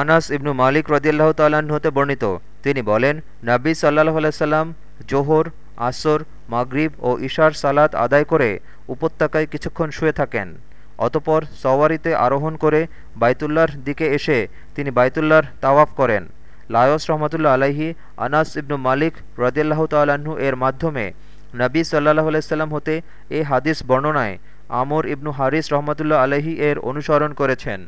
আনাস ইবনু মালিক রদিয়াল্লাহ তাল্লাহ্ন হতে বর্ণিত। তিনি বলেন নাব্বী সাল্লাহ আলাইসাল্লাম জোহর, আসর, মাগরিব ও ইশার সালাত আদায় করে উপত্যকায় কিছুক্ষণ শুয়ে থাকেন। অতপর সওয়ারিতে আরোহণ করে বাইতুল্লাহর দিকে এসে তিনি বাইতুল্লাহর তাওয়াফ করেন। লায়স রহমতুল্লা আলাহি আনাস ইবনু মালিক রদিয়াল্লাহ তাল্লাহ্ন এর মাধ্যমে নবী সাল্লাহ আলাইসাল্লাম হতে এ হাদিস বর্ণনায় আমর ইবনু হারিস রহমতুল্লা আলহি এর অনুসরণ করেছেন।